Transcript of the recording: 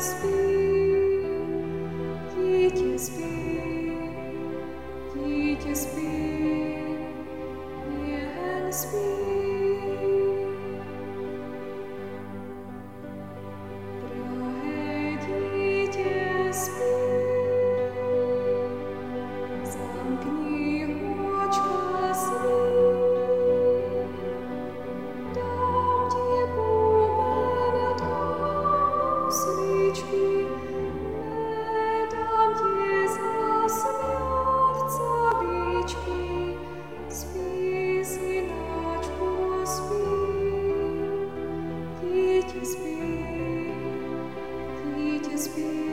speak. Be